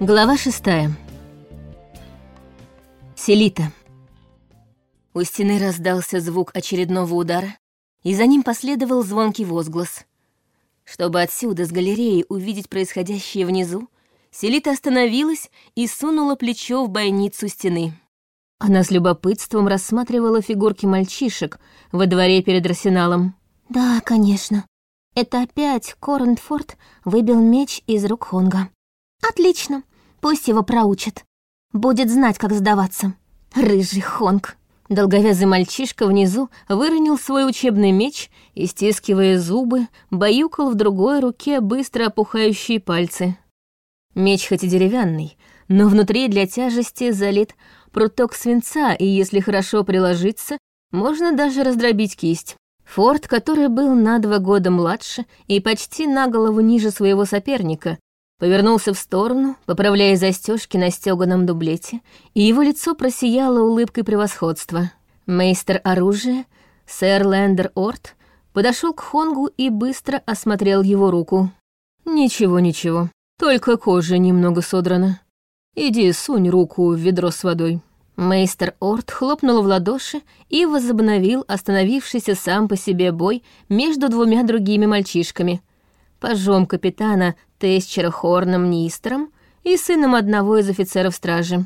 Глава шестая. Селита. У стены раздался звук очередного удара, и за ним последовал звонкий возглас. Чтобы отсюда, с галереи, увидеть происходящее внизу, Селита остановилась и сунула плечо в бойницу стены. Она с любопытством рассматривала фигурки мальчишек во дворе перед арсеналом. «Да, конечно. Это опять Корнфорд выбил меч из рук Хонга. Отлично, пусть его проучат. Будет знать, как сдаваться. Рыжий Хонг». Долговязый мальчишка внизу выронил свой учебный меч и, стискивая зубы, баюкал в другой руке быстро опухающие пальцы. Меч хоть и деревянный, но внутри для тяжести залит пруток свинца, и если хорошо приложиться, можно даже раздробить кисть. Форд, который был на два года младше и почти на голову ниже своего соперника, повернулся в сторону, поправляя застежки на стёганом дублете, и его лицо просияло улыбкой превосходства. Мейстер оружия, сэр Лендер Орт, подошел к Хонгу и быстро осмотрел его руку. «Ничего, ничего, только кожа немного содрана. Иди сунь руку в ведро с водой». Мейстер Орт хлопнул в ладоши и возобновил остановившийся сам по себе бой между двумя другими мальчишками, пажом капитана Тесчера Хорном Нистером и сыном одного из офицеров стражи.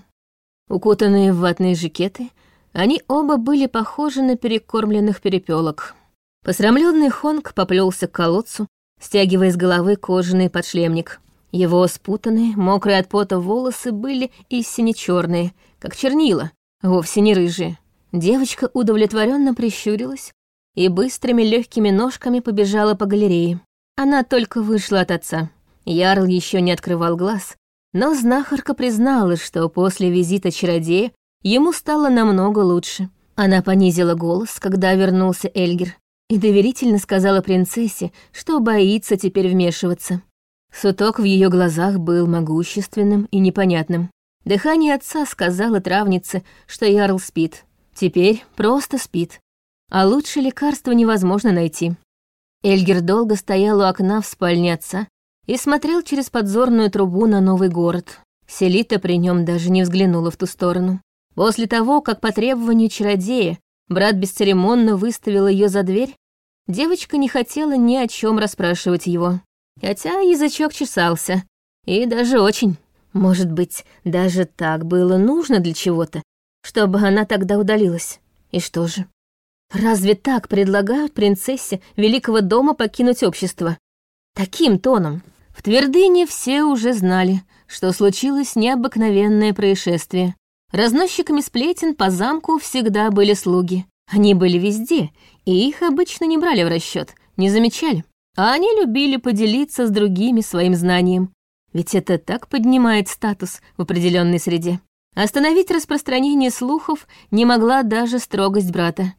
Укутанные в ватные жакеты, они оба были похожи на перекормленных перепелок. Посрамленный Хонг поплелся к колодцу, стягивая с головы кожаный подшлемник. Его спутанные, мокрые от пота волосы были и сине-черные, как чернила, вовсе не рыжие. Девочка удовлетворенно прищурилась и быстрыми легкими ножками побежала по галерее. Она только вышла от отца. Ярл еще не открывал глаз, но знахарка призналась, что после визита чародея ему стало намного лучше. Она понизила голос, когда вернулся Эльгер, и доверительно сказала принцессе, что боится теперь вмешиваться. Суток в ее глазах был могущественным и непонятным. Дыхание отца сказала травнице, что Ярл спит. Теперь просто спит. А лучше лекарства невозможно найти. Эльгер долго стоял у окна в спальне отца и смотрел через подзорную трубу на новый город. Селита при нем даже не взглянула в ту сторону. После того, как по требованию чародея брат бесцеремонно выставил ее за дверь, девочка не хотела ни о чем расспрашивать его. Хотя язычок чесался, и даже очень. Может быть, даже так было нужно для чего-то, чтобы она тогда удалилась. И что же? Разве так предлагают принцессе Великого дома покинуть общество? Таким тоном. В Твердыне все уже знали, что случилось необыкновенное происшествие. Разносчиками сплетен по замку всегда были слуги. Они были везде, и их обычно не брали в расчет, не замечали. А они любили поделиться с другими своим знанием, ведь это так поднимает статус в определенной среде. Остановить распространение слухов не могла даже строгость брата.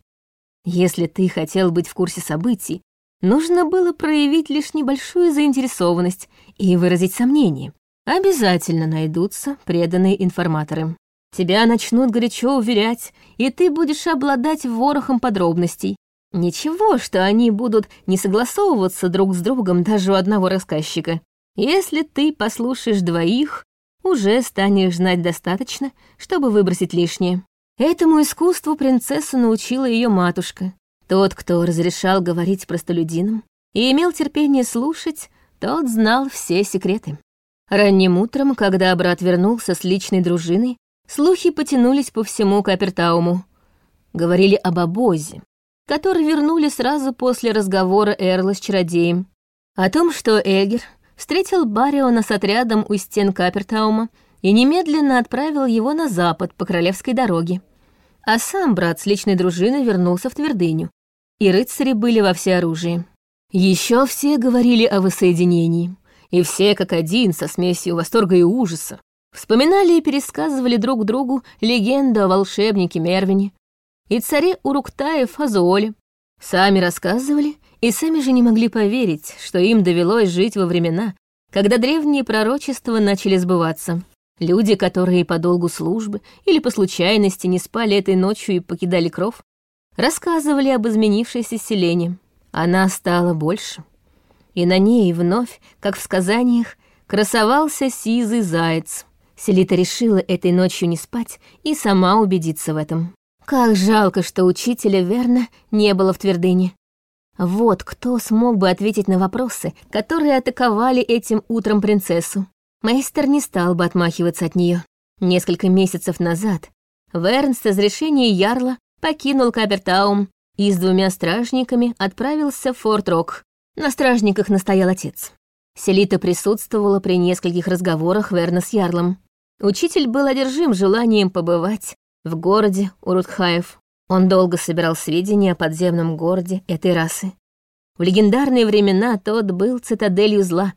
Если ты хотел быть в курсе событий, нужно было проявить лишь небольшую заинтересованность и выразить сомнение. Обязательно найдутся преданные информаторы. Тебя начнут горячо уверять, и ты будешь обладать ворохом подробностей. Ничего, что они будут не согласовываться друг с другом даже у одного рассказчика. Если ты послушаешь двоих, уже станешь знать достаточно, чтобы выбросить лишнее. Этому искусству принцессу научила ее матушка. Тот, кто разрешал говорить простолюдинам и имел терпение слушать, тот знал все секреты. Ранним утром, когда брат вернулся с личной дружиной, слухи потянулись по всему Капертауму. Говорили об обозе, который вернули сразу после разговора Эрла с чародеем. О том, что Эгер встретил Бариона с отрядом у стен Капертаума и немедленно отправил его на запад по Королевской дороге. А сам брат с личной дружиной вернулся в Твердыню, и рыцари были во всеоружии. Еще все говорили о воссоединении, и все как один со смесью восторга и ужаса. Вспоминали и пересказывали друг другу легенду о волшебнике Мервине и царе Уруктае Фазуоле. Сами рассказывали и сами же не могли поверить, что им довелось жить во времена, когда древние пророчества начали сбываться. Люди, которые по долгу службы или по случайности не спали этой ночью и покидали кров, рассказывали об изменившейся селении. Она стала больше. И на ней вновь, как в сказаниях, красовался сизый заяц. Селита решила этой ночью не спать и сама убедиться в этом. Как жалко, что учителя верно не было в твердыне. Вот кто смог бы ответить на вопросы, которые атаковали этим утром принцессу. Мейстер не стал бы отмахиваться от нее. Несколько месяцев назад Верн с разрешения Ярла покинул Капертаум и с двумя стражниками отправился в Форт-Рок. На стражниках настоял отец. Селита присутствовала при нескольких разговорах Верна с Ярлом. Учитель был одержим желанием побывать в городе Урутхаев. Он долго собирал сведения о подземном городе этой расы. В легендарные времена тот был цитаделью зла,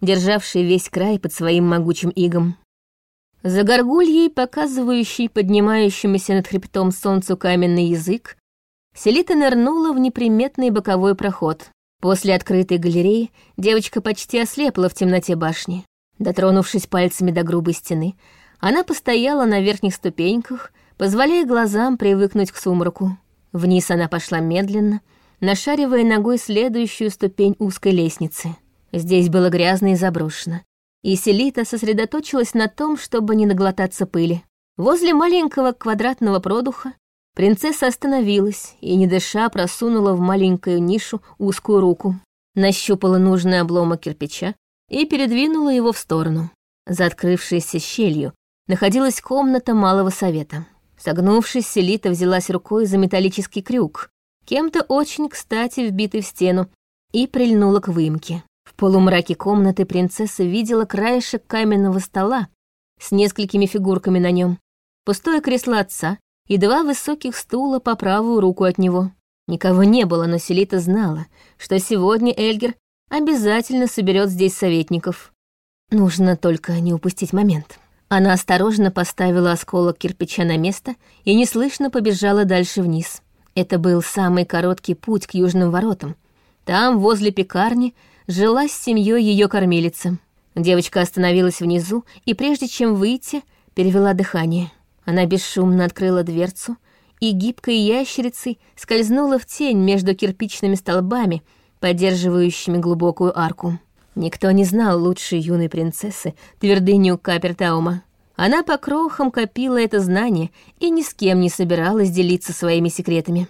державший весь край под своим могучим игом. За горгульей, показывающей поднимающемуся над хребтом солнцу каменный язык, Селита нырнула в неприметный боковой проход. После открытой галереи девочка почти ослепла в темноте башни. Дотронувшись пальцами до грубой стены, она постояла на верхних ступеньках, позволяя глазам привыкнуть к сумраку. Вниз она пошла медленно, нашаривая ногой следующую ступень узкой лестницы. Здесь было грязно и заброшено, и Селита сосредоточилась на том, чтобы не наглотаться пыли. Возле маленького квадратного продуха Принцесса остановилась и, не дыша, просунула в маленькую нишу узкую руку. Нащупала нужный обломок кирпича и передвинула его в сторону. За открывшейся щелью находилась комната малого совета. Согнувшись, Селита взялась рукой за металлический крюк, кем-то очень кстати вбитый в стену, и прильнула к выемке. В полумраке комнаты принцесса видела краешек каменного стола с несколькими фигурками на нем, пустое кресло отца и два высоких стула по правую руку от него. Никого не было, но Селита знала, что сегодня Эльгер обязательно соберет здесь советников. Нужно только не упустить момент. Она осторожно поставила осколок кирпича на место и неслышно побежала дальше вниз. Это был самый короткий путь к южным воротам. Там, возле пекарни, жила с семьей ее кормилица. Девочка остановилась внизу и, прежде чем выйти, перевела дыхание. Она бесшумно открыла дверцу и гибкой ящерицей скользнула в тень между кирпичными столбами, поддерживающими глубокую арку. Никто не знал лучшей юной принцессы твердыню Капертаума. Она по крохам копила это знание и ни с кем не собиралась делиться своими секретами.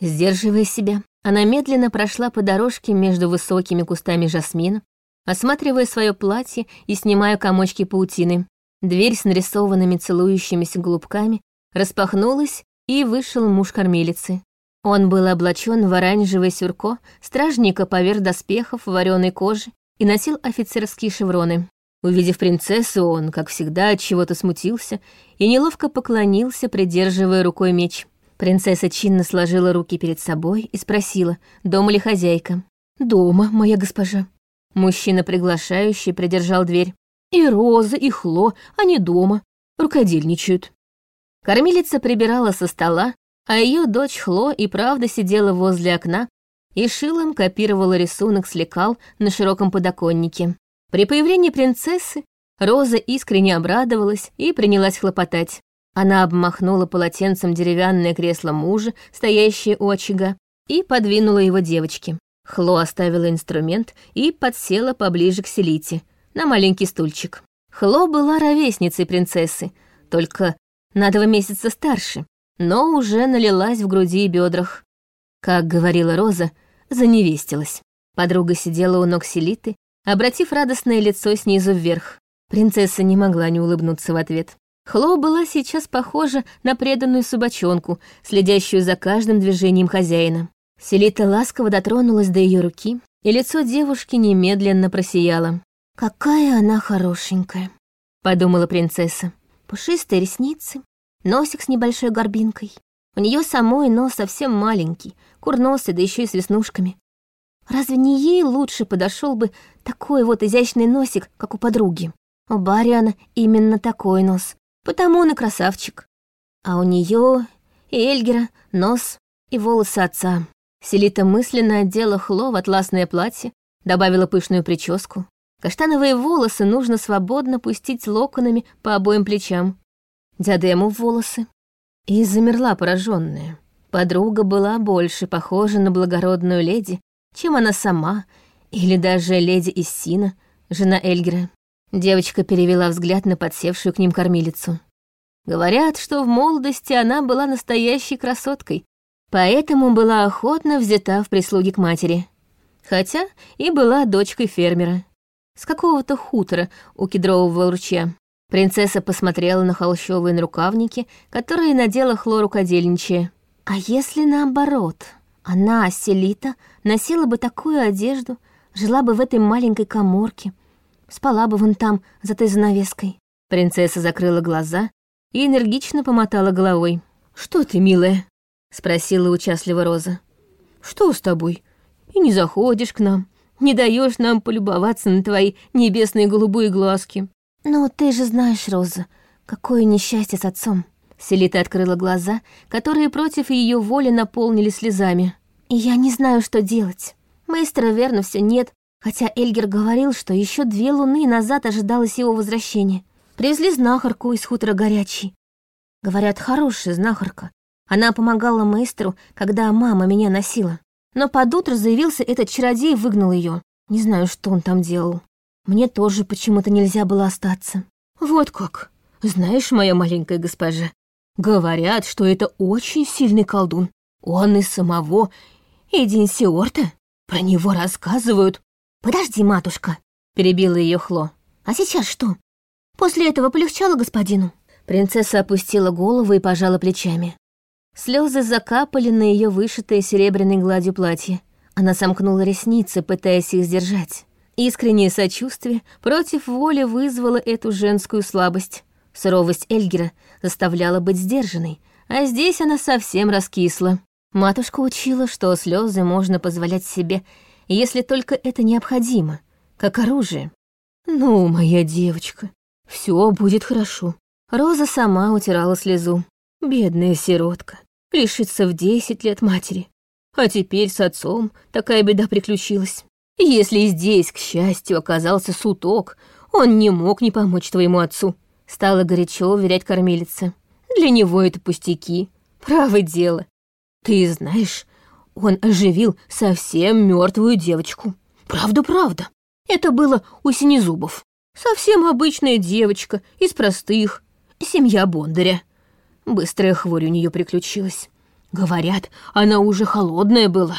Сдерживая себя, она медленно прошла по дорожке между высокими кустами жасмина, осматривая свое платье и снимая комочки паутины. Дверь с нарисованными целующимися голубками распахнулась, и вышел муж кормилицы. Он был облачен в оранжевое сюрко, стражника поверх доспехов вареной кожи и носил офицерские шевроны. Увидев принцессу, он, как всегда, от чего-то смутился и неловко поклонился, придерживая рукой меч. Принцесса чинно сложила руки перед собой и спросила, дома ли хозяйка. «Дома, моя госпожа». Мужчина, приглашающий, придержал дверь. И Роза, и Хло, они дома, рукодельничают. Кормилица прибирала со стола, а ее дочь Хло и правда сидела возле окна и шилом копировала рисунок с лекал на широком подоконнике. При появлении принцессы Роза искренне обрадовалась и принялась хлопотать. Она обмахнула полотенцем деревянное кресло мужа, стоящее у очага, и подвинула его девочке. Хло оставила инструмент и подсела поближе к Селите, на маленький стульчик. Хло была ровесницей принцессы, только на два месяца старше, но уже налилась в груди и бедрах. Как говорила Роза, заневестилась. Подруга сидела у ног Селиты, обратив радостное лицо снизу вверх. Принцесса не могла не улыбнуться в ответ. Хло была сейчас похожа на преданную собачонку, следящую за каждым движением хозяина. Селита ласково дотронулась до ее руки, и лицо девушки немедленно просияло. «Какая она хорошенькая», — подумала принцесса. Пушистые ресницы, носик с небольшой горбинкой. У нее самой нос совсем маленький, курносый, да еще и с веснушками. Разве не ей лучше подошел бы такой вот изящный носик, как у подруги? У Бариана именно такой нос, потому он и красавчик. А у нее и Эльгера нос и волосы отца. Селита мысленно одела Хло в атласное платье, добавила пышную прическу. Каштановые волосы нужно свободно пустить локонами по обоим плечам. Диадему в волосы. И замерла пораженная. Подруга была больше похожа на благородную леди, чем она сама, или даже леди Иссина, жена Эльгера. Девочка перевела взгляд на подсевшую к ним кормилицу. Говорят, что в молодости она была настоящей красоткой, поэтому была охотно взята в прислуги к матери. Хотя и была дочкой фермера. С какого-то хутора у кедрового ручья. Принцесса посмотрела на холщовые нарукавники, которые надела Хлору кадельничая. А если наоборот? Она, Селита, носила бы такую одежду, жила бы в этой маленькой коморке, спала бы вон там, за той занавеской. Принцесса закрыла глаза и энергично помотала головой. «Что ты, милая?» — спросила участливо Роза. «Что с тобой? И не заходишь к нам, не даешь нам полюбоваться на твои небесные голубые глазки». «Ну, ты же знаешь, Роза, какое несчастье с отцом». Селита открыла глаза, которые против ее воли наполнили слезами. «И я не знаю, что делать. Мейстера верно все нет, хотя Эльгер говорил, что еще две луны назад ожидалось его возвращения. Привезли знахарку из хутора горячий. Говорят, хорошая знахарка. Она помогала мейстеру, когда мама меня носила. Но под утро заявился этот чародей и выгнал ее. Не знаю, что он там делал. Мне тоже почему-то нельзя было остаться. Вот как. Знаешь, моя маленькая госпожа, говорят, что это очень сильный колдун. Он из самого Эдинсиорта. Про него рассказывают. «Подожди, матушка», — перебила ее Хло. «А сейчас что? После этого полегчало господину?» Принцесса опустила голову и пожала плечами. Слезы закапали на ее вышитое серебряной гладью платье. Она сомкнула ресницы, пытаясь их сдержать. Искреннее сочувствие против воли вызвало эту женскую слабость. Суровость Эльгера заставляла быть сдержанной, а здесь она совсем раскисла. Матушка учила, что слезы можно позволять себе, если только это необходимо, как оружие. «Ну, моя девочка, все будет хорошо». Роза сама утирала слезу. Бедная сиротка, лишится в десять лет матери. А теперь с отцом такая беда приключилась. Если здесь, к счастью, оказался суток, он не мог не помочь твоему отцу. Стало горячо уверять кормилица. Для него это пустяки. Право дело. Ты знаешь, он оживил совсем мертвую девочку. Правда-правда. Это было у Синезубов. Совсем обычная девочка, из простых. Семья Бондаря. Быстрая хворь у нее приключилась. Говорят, она уже холодная была.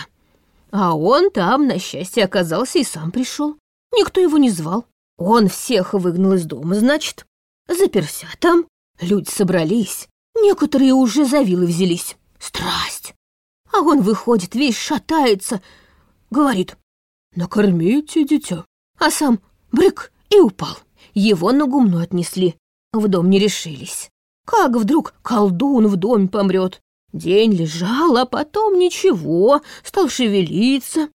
А он там, на счастье, оказался и сам пришел. Никто его не звал. Он всех выгнал из дома, значит. Заперся там. Люди собрались. Некоторые уже за вилы взялись. Страсть. А он выходит, весь шатается, говорит, «Накормите, дитя». А сам брык и упал. Его на гумно отнесли, в дом не решились. Как вдруг колдун в доме помрет? День лежал, а потом ничего, стал шевелиться.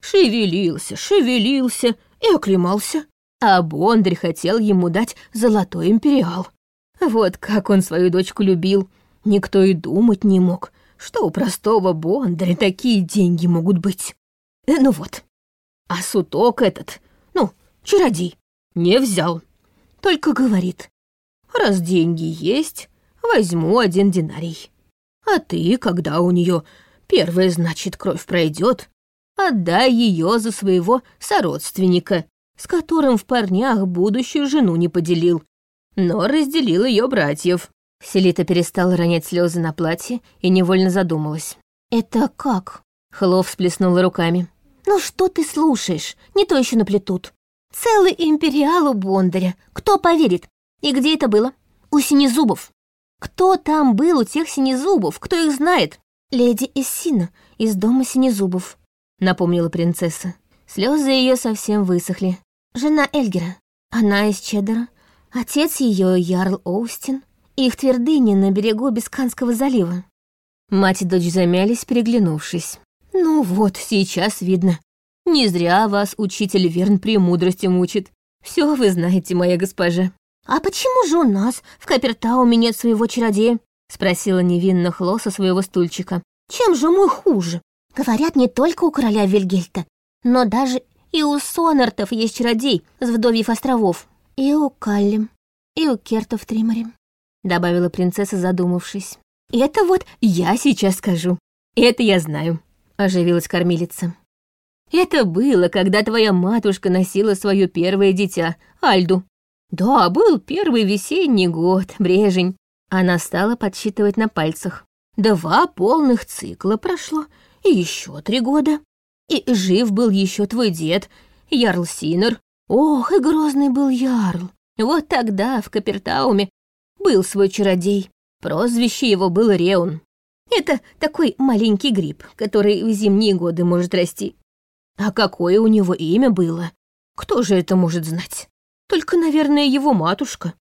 Шевелился, шевелился и оклемался. А Бондарь хотел ему дать золотой империал. Вот как он свою дочку любил. Никто и думать не мог, что у простого Бондаря такие деньги могут быть? Э, ну вот. А суток этот, ну, чародей, не взял. Только говорит, раз деньги есть, возьму один динарий. А ты, когда у нее первая, значит, кровь пройдет, отдай ее за своего сородственника, с которым в парнях будущую жену не поделил, но разделил ее братьев. Селита перестала ронять слезы на платье и невольно задумалась. «Это как?» Хлов всплеснула руками. «Ну что ты слушаешь? Не то еще наплетут. Целый империал у Бондаря. Кто поверит? И где это было? У Синезубов. Кто там был у тех Синезубов? Кто их знает? Леди Эссина из дома Синезубов», — напомнила принцесса. Слезы ее совсем высохли. Жена Эльгера. Она из Чеддера. Отец ее Ярл Оустин. Их твердыни на берегу Бисканского залива. Мать и дочь замялись, переглянувшись. «Ну вот, сейчас видно. Не зря вас учитель Верн премудрости мучит. Все вы знаете, моя госпожа». «А почему же у нас в Капертауме нет своего чародея?» спросила невинно Хло со своего стульчика. «Чем же мой хуже? Говорят, не только у короля Вильгельта, но даже и у Сонартов есть чародей с вдовьев островов. И у Калли, и у Кертов Тримари. — добавила принцесса, задумавшись. «Это вот я сейчас скажу. Это я знаю», — оживилась кормилица. «Это было, когда твоя матушка носила свое первое дитя, Альду. Да, был первый весенний год, брежень. Она стала подсчитывать на пальцах. Два полных цикла прошло, и еще три года. И жив был еще твой дед, Ярл Синер. Ох, и грозный был Ярл. Вот тогда в Капертауме был свой чародей. Прозвище его было Реун. Это такой маленький гриб, который в зимние годы может расти. А какое у него имя было? Кто же это может знать? Только, наверное, его матушка.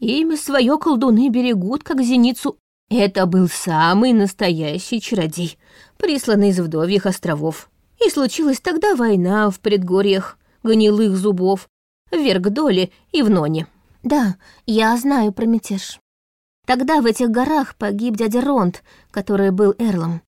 Имя свое колдуны берегут, как зеницу. Это был самый настоящий чародей, присланный из вдовьих островов. И случилась тогда война в предгорьях гнилых зубов, в Вергдоле и в Ноне. Да, я знаю про мятеж. Тогда в этих горах погиб дядя Ронд, который был Эрлом.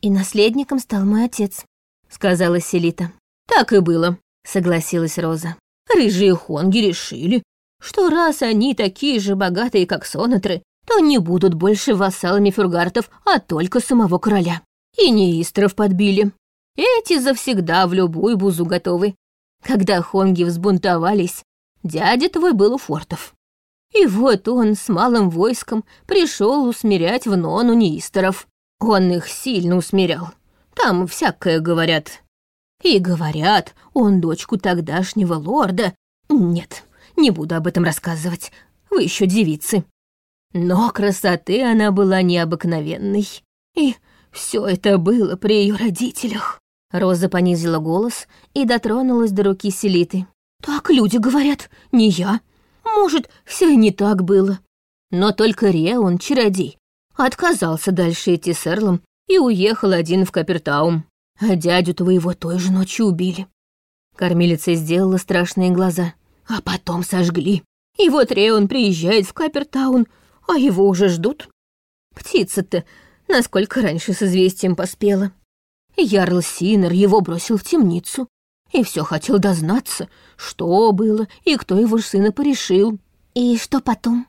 И наследником стал мой отец, сказала Селита. Так и было, согласилась Роза. Рыжие хонги решили, что раз они такие же богатые, как сонатры, то не будут больше вассалами фюргартов, а только самого короля. И неистров подбили. Эти завсегда в любую бузу готовы. Когда хонги взбунтовались, дядя твой был у фортов. И вот он с малым войском пришел усмирять в Нону неисторов. Он их сильно усмирял. Там всякое говорят. И говорят, он дочку тогдашнего лорда... Нет, не буду об этом рассказывать. Вы еще девицы. Но красоты она была необыкновенной. И все это было при ее родителях. Роза понизила голос и дотронулась до руки Селиты. «Так люди говорят, не я. Может, все и не так было. Но только Реон, чародей, отказался дальше идти с Эрлом и уехал один в Капертаум. А дядю твоего той же ночью убили. Кормилица сделала страшные глаза. А потом сожгли. И вот Реон приезжает в Капертаун, а его уже ждут. Птица-то насколько раньше с известием поспела. Ярл Синер его бросил в темницу и все хотел дознаться, что было и кто его сына порешил. «И что потом?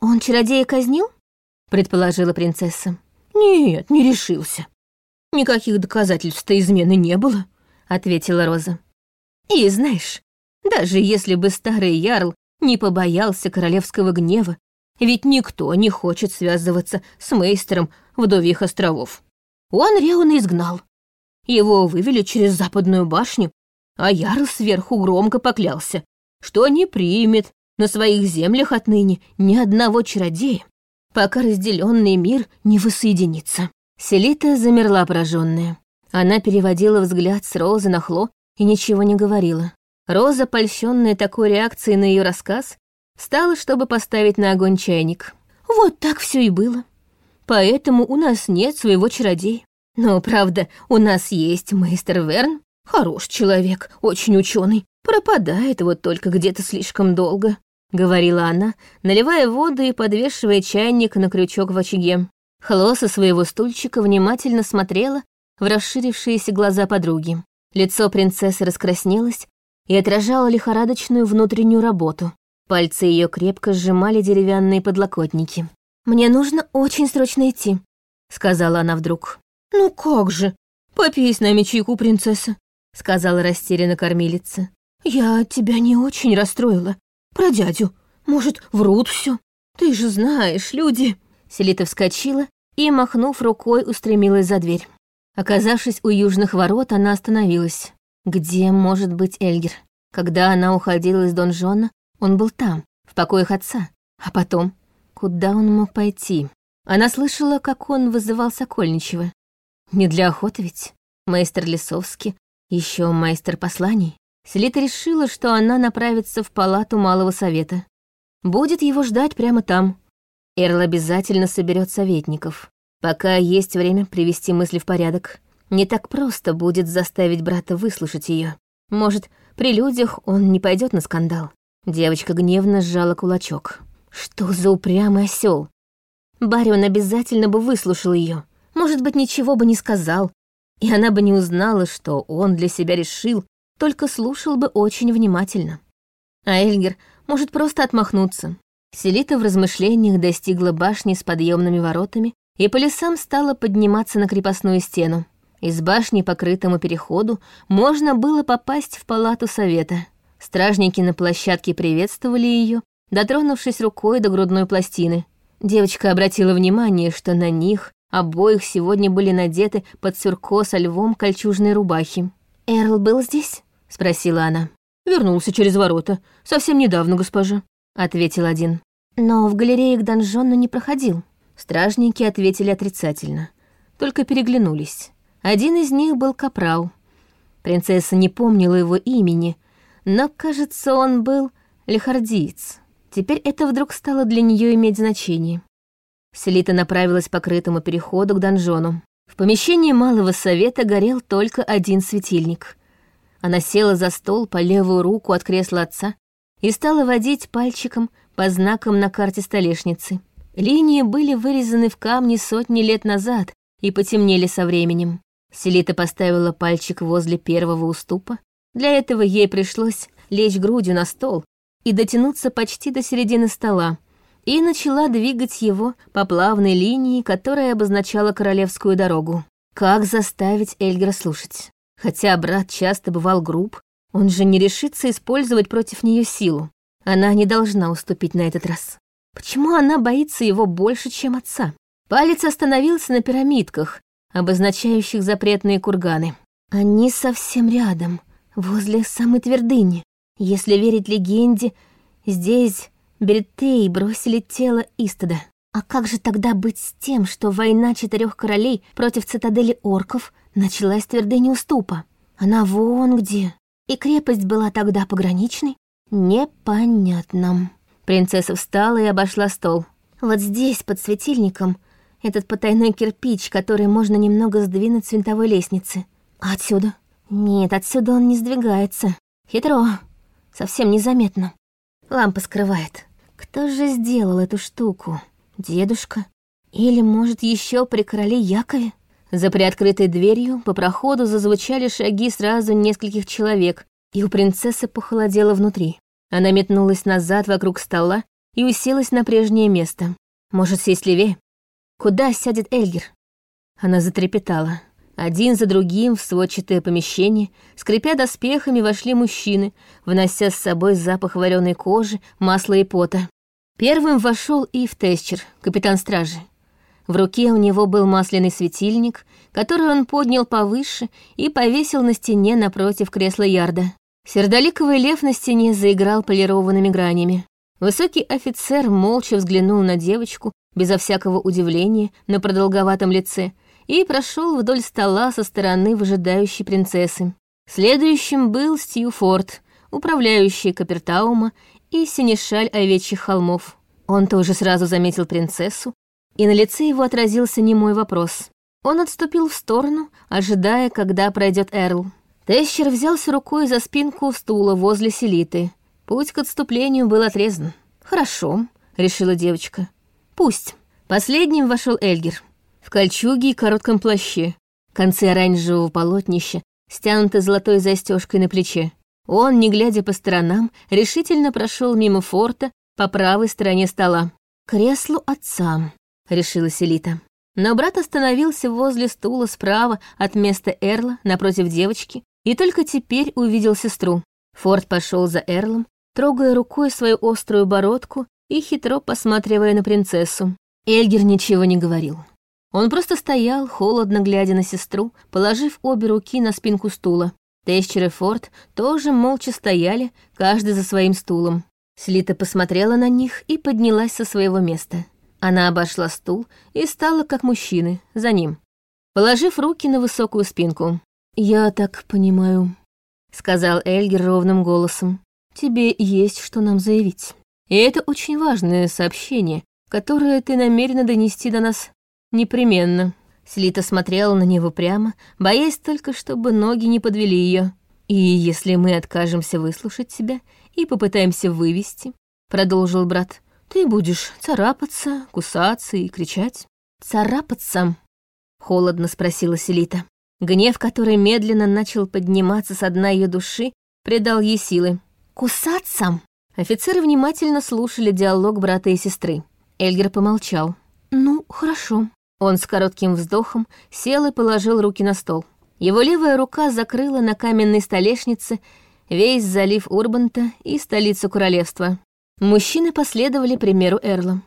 Он чародея казнил?» — предположила принцесса. «Нет, не решился. Никаких доказательств-то измены не было», — ответила Роза. «И знаешь, даже если бы старый ярл не побоялся королевского гнева, ведь никто не хочет связываться с мейстером вдовьих островов. Он Реона изгнал, его вывели через западную башню, а Ярл сверху громко поклялся, что не примет на своих землях отныне ни одного чародея, пока разделенный мир не воссоединится. Селита замерла пораженная. Она переводила взгляд с Розы на Хло и ничего не говорила. Роза, польщенная такой реакцией на ее рассказ, встала, чтобы поставить на огонь чайник. Вот так все и было. Поэтому у нас нет своего чародея. Но, правда, у нас есть мейстер Верн. Хорош человек, очень ученый. Пропадает вот только где-то слишком долго», — говорила она, наливая воду и подвешивая чайник на крючок в очаге. Хло со своего стульчика внимательно смотрела в расширившиеся глаза подруги. Лицо принцессы раскраснелось и отражало лихорадочную внутреннюю работу. Пальцы ее крепко сжимали деревянные подлокотники. «Мне нужно очень срочно идти», — сказала она вдруг. «Ну как же? Попей с нами чайку, принцесса», — сказала растерянно кормилица. «Я тебя не очень расстроила. Про дядю. Может, врут все. Ты же знаешь, люди...» Селита вскочила и, махнув рукой, устремилась за дверь. Оказавшись у южных ворот, она остановилась. Где может быть Эльгер? Когда она уходила из донжона, он был там, в покоях отца. А потом, куда он мог пойти? Она слышала, как он вызывал Сокольничего. Не для охоты ведь. Мейстер Лисовский, еще мастер посланий. Селита решила, что она направится в палату Малого Совета. Будет его ждать прямо там. Эрл обязательно соберет советников. Пока есть время привести мысли в порядок. Не так просто будет заставить брата выслушать ее. Может, при людях он не пойдет на скандал. Девочка гневно сжала кулачок. Что за упрямый осел? Барион обязательно бы выслушал ее может быть, ничего бы не сказал, и она бы не узнала, что он для себя решил, только слушал бы очень внимательно. А Эльгер может просто отмахнуться. Селита в размышлениях достигла башни с подъемными воротами и по лесам стала подниматься на крепостную стену. Из башни по крытому переходу можно было попасть в палату совета. Стражники на площадке приветствовали ее, дотронувшись рукой до грудной пластины. Девочка обратила внимание, что на них обоих сегодня были надеты под сюрко со львом кольчужные рубахи. «Эрл был здесь?» — спросила она. «Вернулся через ворота. Совсем недавно, госпожа», — ответил один. «Но в галерее к донжону не проходил». Стражники ответили отрицательно, только переглянулись. Один из них был капрал. Принцесса не помнила его имени, но, кажется, он был лихардиец. Теперь это вдруг стало для нее иметь значение. Селита направилась по крытому переходу к донжону. В помещении малого совета горел только один светильник. Она села за стол по левую руку от кресла отца и стала водить пальчиком по знакам на карте столешницы. Линии были вырезаны в камне сотни лет назад и потемнели со временем. Селита поставила пальчик возле первого уступа. Для этого ей пришлось лечь грудью на стол и дотянуться почти до середины стола, и начала двигать его по плавной линии, которая обозначала королевскую дорогу. Как заставить Эльгера слушать? Хотя брат часто бывал груб, он же не решится использовать против нее силу. Она не должна уступить на этот раз. Почему она боится его больше, чем отца? Палец остановился на пирамидках, обозначающих запретные курганы. Они совсем рядом, возле самой твердыни. Если верить легенде, здесь Беретеи бросили тело Истода. А как же тогда быть с тем, что война четырех королей против цитадели орков началась в твердыне уступа? Она вон где. И крепость была тогда пограничной? Непонятно. Принцесса встала и обошла стол. Вот здесь, под светильником, этот потайной кирпич, который можно немного сдвинуть с винтовой лестницы. Отсюда? Нет, отсюда он не сдвигается. Хитро. Совсем незаметно. Лампа скрывает. Кто же сделал эту штуку? Дедушка? Или, может, еще при короле Якове? За приоткрытой дверью по проходу зазвучали шаги сразу нескольких человек, и у принцессы похолодело внутри. Она метнулась назад вокруг стола и уселась на прежнее место. Может, сесть левее? Куда сядет Эльгер? Она затрепетала. Один за другим в сводчатое помещение, скрипя доспехами, вошли мужчины, внося с собой запах вареной кожи, масла и пота. Первым вошел Ив Тесчер, капитан стражи. В руке у него был масляный светильник, который он поднял повыше и повесил на стене напротив кресла Ярда. Сердоликовый лев на стене заиграл полированными гранями. Высокий офицер молча взглянул на девочку, безо всякого удивления, на продолговатом лице, и прошел вдоль стола со стороны выжидающей принцессы. Следующим был Стью Форд, управляющий Капертаума и синешаль овечьих холмов. Он тоже сразу заметил принцессу, и на лице его отразился немой вопрос. Он отступил в сторону, ожидая, когда пройдет Эрл. Тещер взялся рукой за спинку стула возле селиты. Путь к отступлению был отрезан. «Хорошо», — решила девочка. «Пусть». Последним вошел Эльгер. В кольчуге и коротком плаще. Концы оранжевого полотнища стянуты золотой застежкой на плече. Он, не глядя по сторонам, решительно прошел мимо форта по правой стороне стола. «Креслу отца», — решила Селита. Но брат остановился возле стула справа от места Эрла напротив девочки и только теперь увидел сестру. Форд пошел за Эрлом, трогая рукой свою острую бородку и хитро посматривая на принцессу. Эльгер ничего не говорил. Он просто стоял, холодно глядя на сестру, положив обе руки на спинку стула. Тещер и Форд тоже молча стояли, каждый за своим стулом. Слита посмотрела на них и поднялась со своего места. Она обошла стул и стала, как мужчины, за ним, положив руки на высокую спинку. «Я так понимаю», — сказал Эльгер ровным голосом. «Тебе есть что нам заявить. И это очень важное сообщение, которое ты намерена донести до нас непременно». Слита смотрела на него прямо, боясь только, чтобы ноги не подвели ее. «И если мы откажемся выслушать тебя и попытаемся вывести», — продолжил брат, «ты будешь царапаться, кусаться и кричать». «Царапаться?» — холодно спросила Селита. Гнев, который медленно начал подниматься с дна ее души, придал ей силы. «Кусаться?» Офицеры внимательно слушали диалог брата и сестры. Эльгер помолчал. «Ну, хорошо». Он с коротким вздохом сел и положил руки на стол. Его левая рука закрыла на каменной столешнице весь залив Урбанта и столицу королевства. Мужчины последовали примеру Эрла.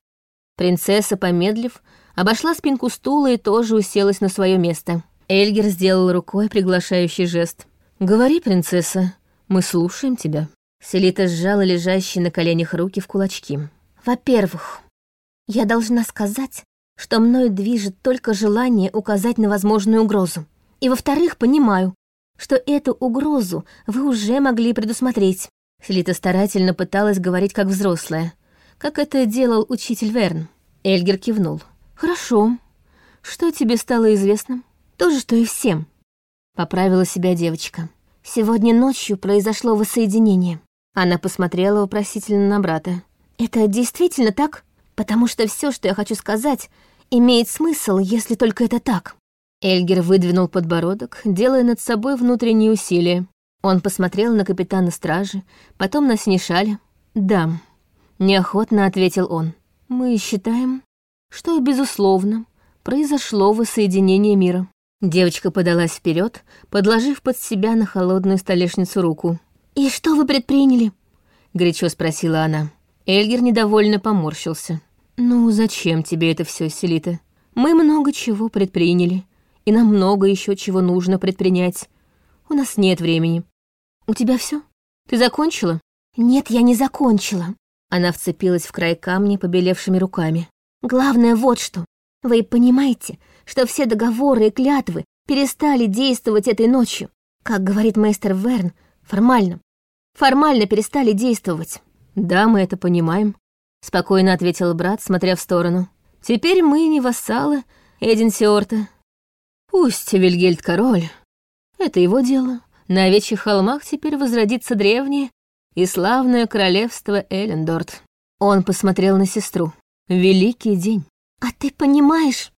Принцесса, помедлив, обошла спинку стула и тоже уселась на свое место. Эльгер сделал рукой приглашающий жест. «Говори, принцесса, мы слушаем тебя». Селита сжала лежащие на коленях руки в кулачки. «Во-первых, я должна сказать, что мной движет только желание указать на возможную угрозу. И во-вторых, понимаю, что эту угрозу вы уже могли предусмотреть. Селита старательно пыталась говорить как взрослая, как это делал учитель Верн. Эльгер кивнул. «Хорошо. Что тебе стало известно?» «То же, что и всем», — поправила себя девочка. «Сегодня ночью произошло воссоединение». Она посмотрела вопросительно на брата. «Это действительно так? Потому что все, что я хочу сказать, имеет смысл, если только это так». Эльгер выдвинул подбородок, делая над собой внутренние усилия. Он посмотрел на капитана стражи, потом на Снишаля. «Да», — неохотно ответил он. «Мы считаем, что, безусловно, произошло воссоединение мира». Девочка подалась вперед, подложив под себя на холодную столешницу руку. «И что вы предприняли?» — горячо спросила она. Эльгер недовольно поморщился. «Ну, зачем тебе это все, Селита? Мы много чего предприняли и нам много еще чего нужно предпринять. У нас нет времени. У тебя все? Ты закончила? Нет, я не закончила. Она вцепилась в край камня побелевшими руками. Главное вот что. Вы понимаете, что все договоры и клятвы перестали действовать этой ночью. Как говорит мастер Верн, формально. Формально перестали действовать. Да, мы это понимаем, спокойно ответил брат, смотря в сторону. Теперь мы не вассалы Эдин Сиорта, Пусть Вильгельд король. Это его дело. На овечьих холмах теперь возродится древнее и славное королевство Эллендорт. Он посмотрел на сестру. Великий день. «А ты понимаешь?»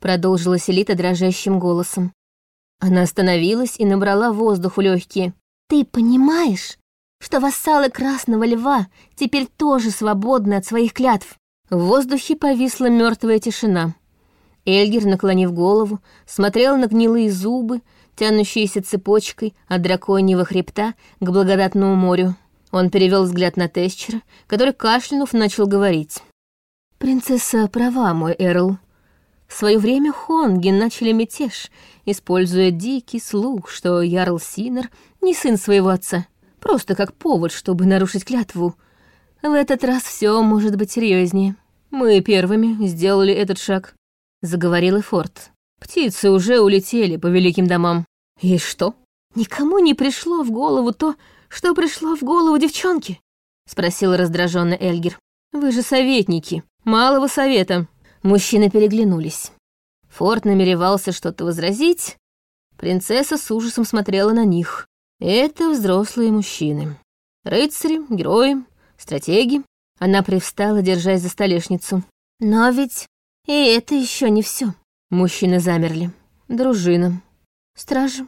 Продолжила Селита дрожащим голосом. Она остановилась и набрала воздух в легкие. «Ты понимаешь, что вассалы Красного Льва теперь тоже свободны от своих клятв?» В воздухе повисла мертвая тишина. Эльгер, наклонив голову, смотрел на гнилые зубы, тянущиеся цепочкой от драконьего хребта к благодатному морю. Он перевел взгляд на Тесчера, который, кашлянув, начал говорить. «Принцесса права, мой Эрл. В свое время Хонги начали мятеж, используя дикий слух, что Ярл Синер не сын своего отца, просто как повод, чтобы нарушить клятву. В этот раз все может быть серьезнее. Мы первыми сделали этот шаг. — заговорил Эфорт. «Птицы уже улетели по великим домам. И что? Никому не пришло в голову то, что пришло в голову девчонке?» — спросил раздраженный Эльгер. «Вы же советники, малого совета». Мужчины переглянулись. Форд намеревался что-то возразить. Принцесса с ужасом смотрела на них. Это взрослые мужчины. Рыцари, герои, стратеги. Она привстала, держась за столешницу. «Но ведь и это еще не все. Мужчины замерли. Дружина. Стражи.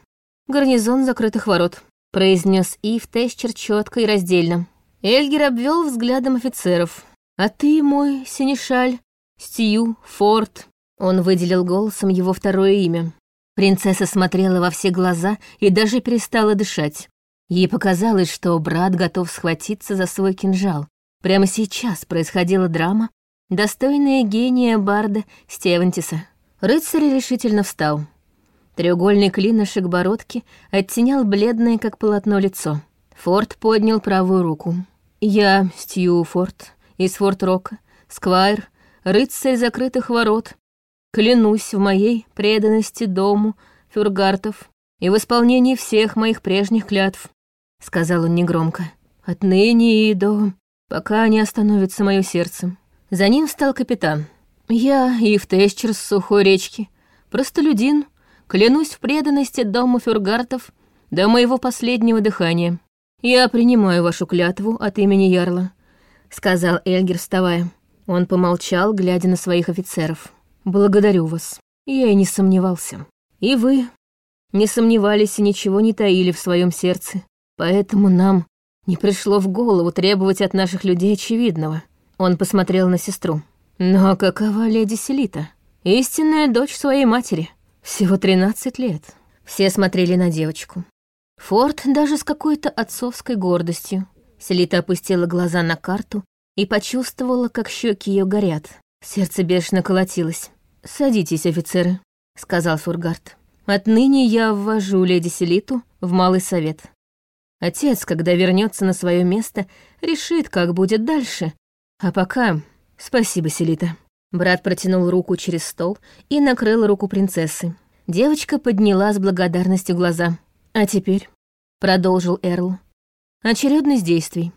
Гарнизон закрытых ворот. Произнес Ив Тесчер четко и раздельно. Эльгер обвел взглядом офицеров. А ты, мой синешаль, Стью, Форд. Он выделил голосом его второе имя. Принцесса смотрела во все глаза и даже перестала дышать. Ей показалось, что брат готов схватиться за свой кинжал. Прямо сейчас происходила драма, достойная гения барда Стевантиса. Рыцарь решительно встал. Треугольный клинышек бородки оттенял бледное, как полотно, лицо. Форд поднял правую руку. «Я, Стью Форд, из Форт-Рока, Сквайр, рыцарь закрытых ворот, клянусь в моей преданности дому Фюргартов и в исполнении всех моих прежних клятв», — сказал он негромко, — «отныне и до, пока не остановится мое сердце». За ним встал капитан. Я, Ив Тесчер с сухой речки, простолюдин, клянусь в преданности дому Фюргартов до моего последнего дыхания. Я принимаю вашу клятву от имени Ярла, сказал Эльгер, вставая. Он помолчал, глядя на своих офицеров. Благодарю вас. Я и не сомневался. И вы не сомневались и ничего не таили в своем сердце. Поэтому нам не пришло в голову требовать от наших людей очевидного. Он посмотрел на сестру. Но какова леди Селита? Истинная дочь своей матери. Всего 13 лет. Все смотрели на девочку. Форд даже с какой-то отцовской гордостью. Селита опустила глаза на карту и почувствовала, как щеки ее горят. Сердце бешено колотилось. «Садитесь, офицеры», — сказал Фургард. «Отныне я ввожу леди Селиту в Малый Совет. Отец, когда вернется на свое место, решит, как будет дальше. А пока... Спасибо, Селита». Брат протянул руку через стол и накрыл руку принцессы. Девочка подняла с благодарностью глаза. «А теперь», — продолжил Эрл, — «очередность действий.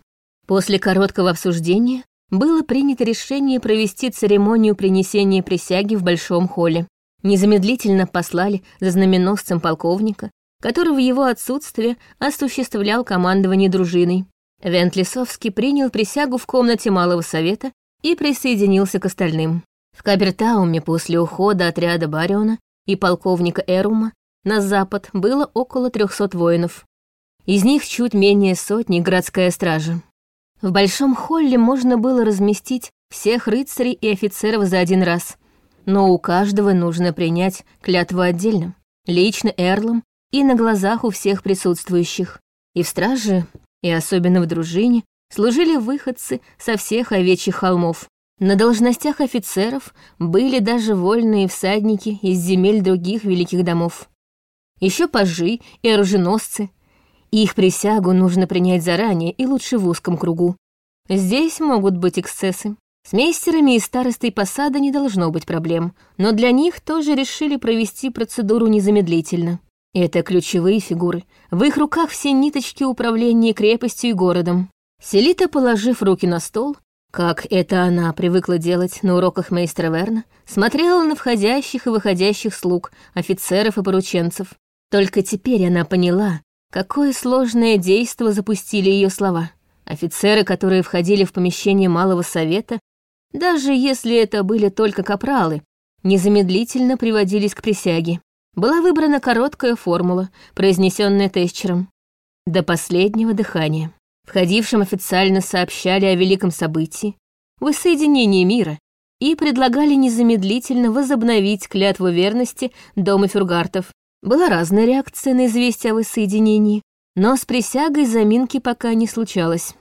После короткого обсуждения было принято решение провести церемонию принесения присяги в большом холле. Незамедлительно послали за знаменосцем полковника, который в его отсутствие осуществлял командование дружиной. Вент Лисовский принял присягу в комнате Малого Совета и присоединился к остальным. В Кабертауме после ухода отряда Бариона и полковника Эрума на запад было около трехсот воинов. Из них чуть менее сотни городская стража. В большом холле можно было разместить всех рыцарей и офицеров за один раз, но у каждого нужно принять клятву отдельно, лично Эрлом и на глазах у всех присутствующих. И в страже, и особенно в дружине, служили выходцы со всех овечьих холмов. На должностях офицеров были даже вольные всадники из земель других великих домов. Еще пажи и оруженосцы, их присягу нужно принять заранее и лучше в узком кругу. Здесь могут быть эксцессы. С мейстерами и старостой посада не должно быть проблем, но для них тоже решили провести процедуру незамедлительно. Это ключевые фигуры. В их руках все ниточки управления крепостью и городом. Селита, положив руки на стол, как это она привыкла делать на уроках мейстера Верна, смотрела на входящих и выходящих слуг, офицеров и порученцев. Только теперь она поняла, Какое сложное действо запустили ее слова. Офицеры, которые входили в помещение Малого Совета, даже если это были только капралы, незамедлительно приводились к присяге. Была выбрана короткая формула, произнесенная Тесчером. До последнего дыхания. Входившим официально сообщали о великом событии, воссоединении мира, и предлагали незамедлительно возобновить клятву верности дома фюргартов, была разная реакция на известие о воссоединении, но с присягой заминки пока не случалось.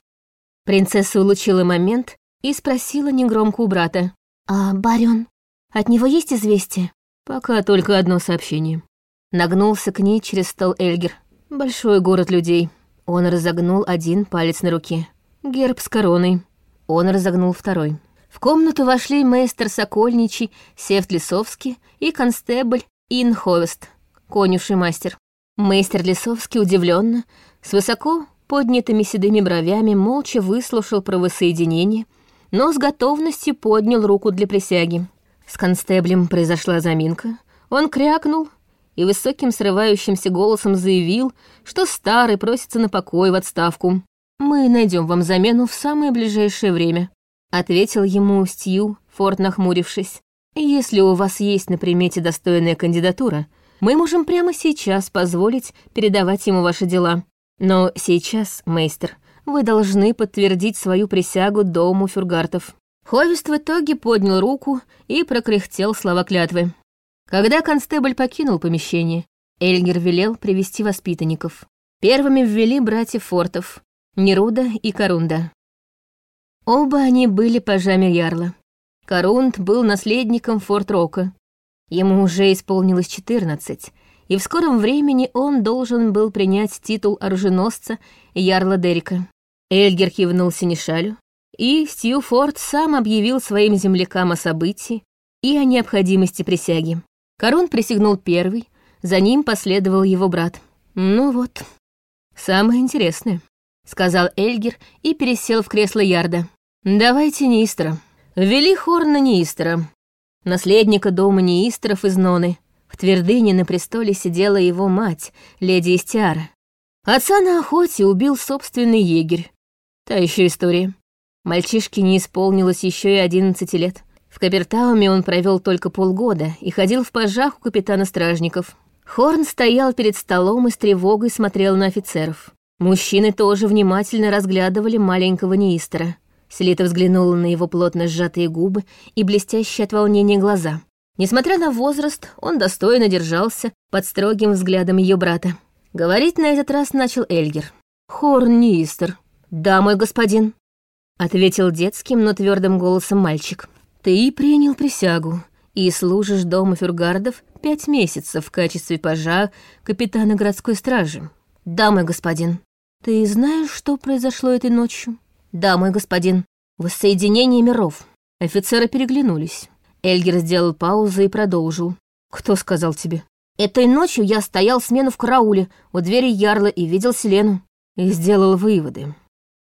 Принцесса улучила момент и спросила негромко у брата. «А Барон, от него есть известие?» «Пока только одно сообщение». Нагнулся к ней через стол Эльгер. «Большой город людей». Он разогнул один палец на руке. «Герб с короной». Он разогнул второй. В комнату вошли мейстер Сокольничий, Сефт Лисовский и констебль Инховест конюший мастер. Мейстер Лисовский удивленно, с высоко поднятыми седыми бровями, молча выслушал про воссоединение, но с готовностью поднял руку для присяги. С констеблем произошла заминка. Он крякнул и высоким срывающимся голосом заявил, что старый просится на покой в отставку. «Мы найдем вам замену в самое ближайшее время», — ответил ему Стью, Форд нахмурившись. «Если у вас есть на примете достойная кандидатура, мы можем прямо сейчас позволить передавать ему ваши дела. Но сейчас, мейстер, вы должны подтвердить свою присягу дому фюргартов». Ховист в итоге поднял руку и прокряхтел слова клятвы. Когда констебль покинул помещение, Эльгер велел привести воспитанников. Первыми ввели братьев Фортов, Неруда и Корунда. Оба они были пажами Ярла. Корунд был наследником Форт-Рока, Ему уже исполнилось 14, и в скором времени он должен был принять титул оруженосца Ярла Дерика. Эльгер кивнул Синишалю, и Стью Форд сам объявил своим землякам о событии и о необходимости присяги. Корон присягнул первый, за ним последовал его брат. «Ну вот, самое интересное», — сказал Эльгер и пересел в кресло Ярда. «Давайте Неистера». Ввели хор на Неистера, наследника дома Неистеров из Ноны. В твердыне на престоле сидела его мать, леди Истиара. Отца на охоте убил собственный егерь. Та еще история. Мальчишке не исполнилось еще и одиннадцати лет. В Капертауме он провел только полгода и ходил в пожах у капитана стражников. Хорн стоял перед столом и с тревогой смотрел на офицеров. Мужчины тоже внимательно разглядывали маленького Неистера. Селита взглянула на его плотно сжатые губы и блестящие от волнения глаза. Несмотря на возраст, он достойно держался под строгим взглядом ее брата. Говорить на этот раз начал Эльгер. «Хорн Нистер». «Да, мой господин», — ответил детским, но твердым голосом мальчик. «Ты принял присягу и служишь дома Фюргардов пять месяцев в качестве пажа капитана городской стражи». «Да, мой господин». «Ты знаешь, что произошло этой ночью?» «Да, мой господин. Воссоединение миров». Офицеры переглянулись. Эльгер сделал паузу и продолжил. «Кто сказал тебе?» «Этой ночью я стоял смену в карауле у двери Ярла и видел Селену». И сделал выводы.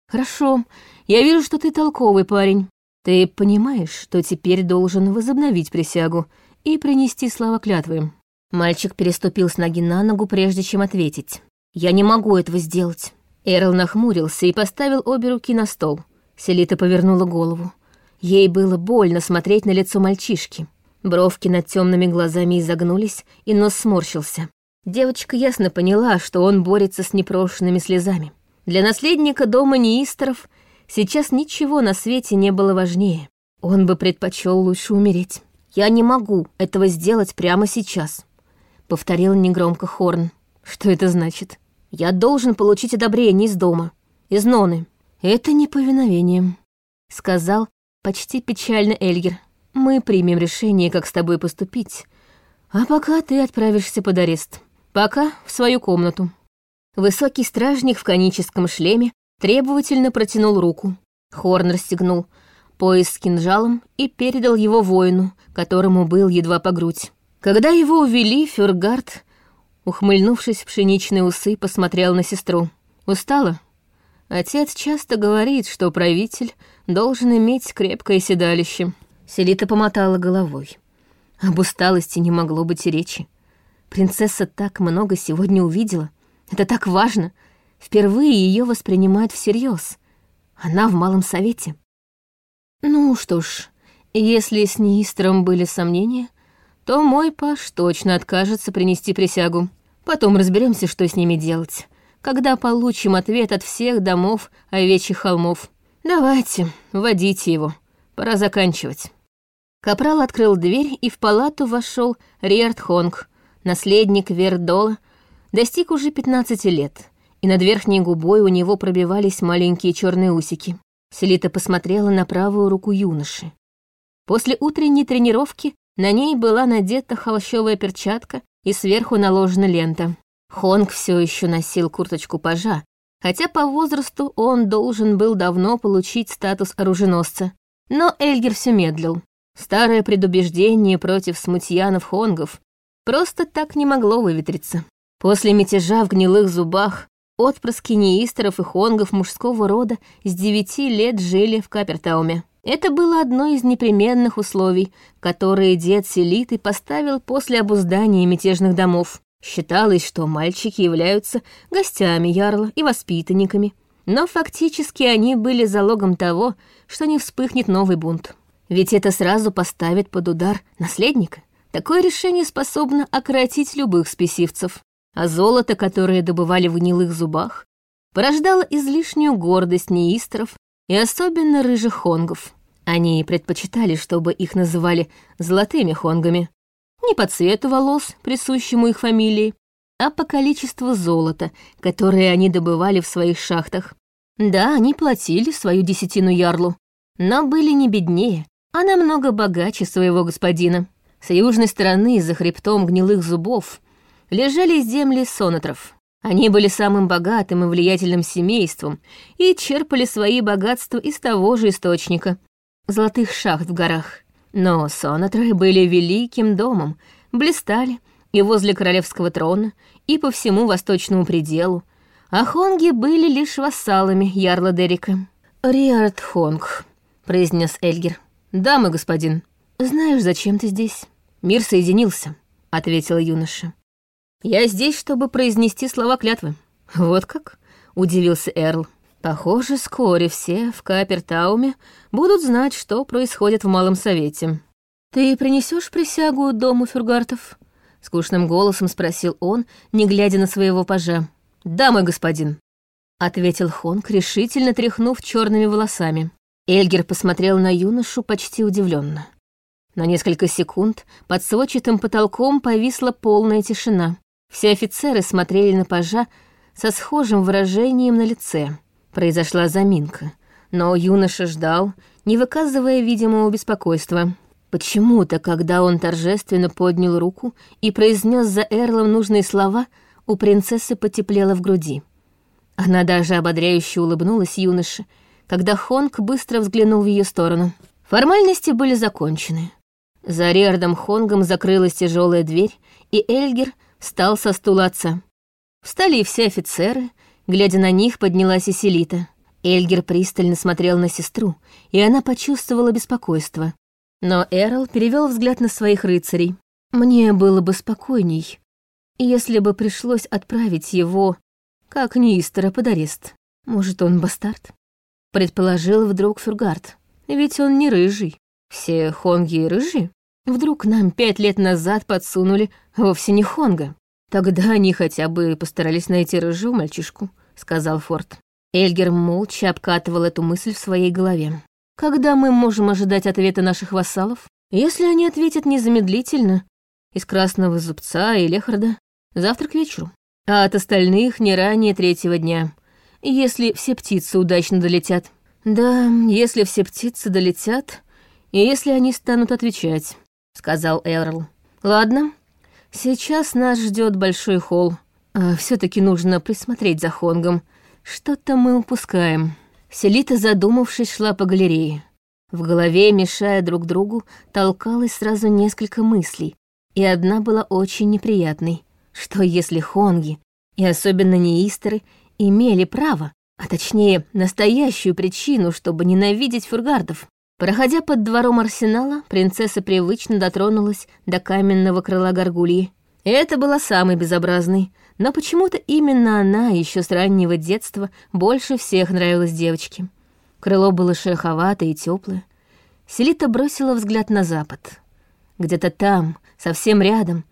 «Хорошо, я вижу, что ты толковый парень. Ты понимаешь, что теперь должен возобновить присягу и принести слова клятвы». Мальчик переступил с ноги на ногу, прежде чем ответить. «Я не могу этого сделать». Эрл нахмурился и поставил обе руки на стол. Селита повернула голову. Ей было больно смотреть на лицо мальчишки. Бровки над темными глазами изогнулись, и нос сморщился. Девочка ясно поняла, что он борется с непрошенными слезами. Для наследника дома Неистеров сейчас ничего на свете не было важнее. Он бы предпочел лучше умереть. «Я не могу этого сделать прямо сейчас», — повторил негромко Хорн. «Что это значит?» «Я должен получить одобрение из дома, из Ноны». «Это неповиновение», — сказал почти печально Эльгер. Мы примем решение, как с тобой поступить. А пока ты отправишься под арест. Пока в свою комнату». Высокий стражник в коническом шлеме требовательно протянул руку. Хорн расстегнул пояс с кинжалом и передал его воину, которому был едва по грудь. Когда его увели, Фюргард, ухмыльнувшись в пшеничные усы, посмотрел на сестру. «Устала?» Отец часто говорит, что правитель должен иметь крепкое седалище. Селита помотала головой. Об усталости не могло быть и речи. Принцесса так много сегодня увидела. Это так важно. Впервые ее воспринимают всерьез. Она в малом совете. Ну что ж, если с Неистром были сомнения, то мой паш точно откажется принести присягу. Потом разберемся, что с ними делать, когда получим ответ от всех домов овечьих холмов. Давайте, водите его. Пора заканчивать. Капрал открыл дверь, и в палату вошел Риард Хонг, наследник Вердола, достиг уже 15 лет, и над верхней губой у него пробивались маленькие черные усики. Селита посмотрела на правую руку юноши. После утренней тренировки на ней была надета холщовая перчатка и сверху наложена лента. Хонг все еще носил курточку пажа, хотя по возрасту он должен был давно получить статус оруженосца. Но Эльгер все медлил. Старое предубеждение против смутьянов-хонгов просто так не могло выветриться. После мятежа в гнилых зубах отпрыски неистеров и хонгов мужского рода с девяти лет жили в Капертауме. Это было одно из непременных условий, которые дед Селиты поставил после обуздания мятежных домов. Считалось, что мальчики являются гостями ярла и воспитанниками, но фактически они были залогом того, что не вспыхнет новый бунт. Ведь это сразу поставит под удар наследника. Такое решение способно окоротить любых спесивцев. А золото, которое добывали в гнилых зубах, порождало излишнюю гордость неистров и особенно рыжих хонгов. Они предпочитали, чтобы их называли «золотыми хонгами». Не по цвету волос, присущему их фамилии, а по количеству золота, которое они добывали в своих шахтах. Да, они платили свою десятину ярлу, но были не беднее, а намного богаче своего господина. С южной стороны, за хребтом гнилых зубов, лежали земли сонатров. Они были самым богатым и влиятельным семейством и черпали свои богатства из того же источника — золотых шахт в горах. Но сонатры были великим домом, блистали и возле королевского трона, и по всему восточному пределу, а хонги были лишь вассалами ярла Дерека. «Риард Хонг», — произнес Эльгер. «Да, мой господин. Знаешь, зачем ты здесь?» «Мир соединился», — ответила юноша. «Я здесь, чтобы произнести слова клятвы». «Вот как?» — удивился Эрл. «Похоже, вскоре все в Капертауме будут знать, что происходит в Малом Совете». «Ты принесешь присягу дому Фюргартов?» — скучным голосом спросил он, не глядя на своего пажа. «Да, мой господин», — ответил Хонг, решительно тряхнув черными волосами. Эльгер посмотрел на юношу почти удивленно. На несколько секунд под сводчатым потолком повисла полная тишина. Все офицеры смотрели на пажа со схожим выражением на лице. Произошла заминка, но юноша ждал, не выказывая видимого беспокойства. Почему-то, когда он торжественно поднял руку и произнес за Эрлом нужные слова, у принцессы потеплело в груди. Она даже ободряюще улыбнулась юноше, когда Хонг быстро взглянул в ее сторону. Формальности были закончены. За Риардом Хонгом закрылась тяжелая дверь, и Эльгер встал со стула отца. Встали и все офицеры, глядя на них, поднялась и Селита. Эльгер пристально смотрел на сестру, и она почувствовала беспокойство. Но Эрл перевел взгляд на своих рыцарей. «Мне было бы спокойней, если бы пришлось отправить его, как Нистера, под арест. Может, он бастард?» Предположил вдруг Фюргард. Ведь он не рыжий. Все хонги рыжие. Вдруг нам пять лет назад подсунули вовсе не хонга. Тогда они хотя бы постарались найти рыжую мальчишку, сказал Форд. Эльгер молча обкатывал эту мысль в своей голове. Когда мы можем ожидать ответа наших вассалов? Если они ответят незамедлительно, из Красного Зубца и Лехарда, завтра к вечеру. А от остальных не ранее третьего дня, если все птицы удачно долетят. «Да, если все птицы долетят, и если они станут отвечать», — сказал Эрл. «Ладно, сейчас нас ждет большой холл. А все таки нужно присмотреть за Хонгом. Что-то мы упускаем». Селита, задумавшись, шла по галерее. В голове, мешая друг другу, толкалось сразу несколько мыслей, и одна была очень неприятной. Что если Хонги, и особенно неистеры, имели право, а точнее, настоящую причину, чтобы ненавидеть фургардов. Проходя под двором арсенала, принцесса привычно дотронулась до каменного крыла горгульи. Это была самой безобразной, но почему-то именно она еще с раннего детства больше всех нравилась девочке. Крыло было шероховатое и теплое. Селита бросила взгляд на запад. Где-то там, совсем рядом,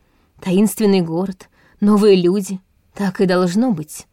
таинственный город, новые люди. Так и должно быть.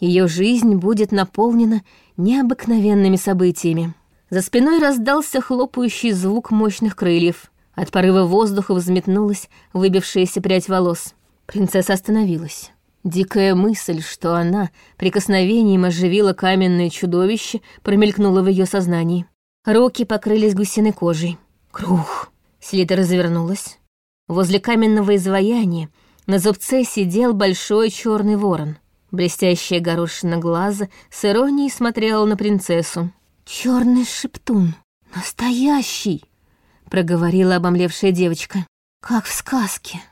Ее жизнь будет наполнена необыкновенными событиями. За спиной раздался хлопающий звук мощных крыльев. От порыва воздуха взметнулась выбившаяся прядь волос. Принцесса остановилась. Дикая мысль, что она прикосновением оживила каменное чудовище, промелькнула в ее сознании. Руки покрылись гусиной кожей. Крух! Слита развернулась. Возле каменного изваяния на зубце сидел большой черный ворон — Блестящая горошина глаза с иронией смотрела на принцессу. Черный шептун, настоящий!» — проговорила обомлевшая девочка. «Как в сказке!»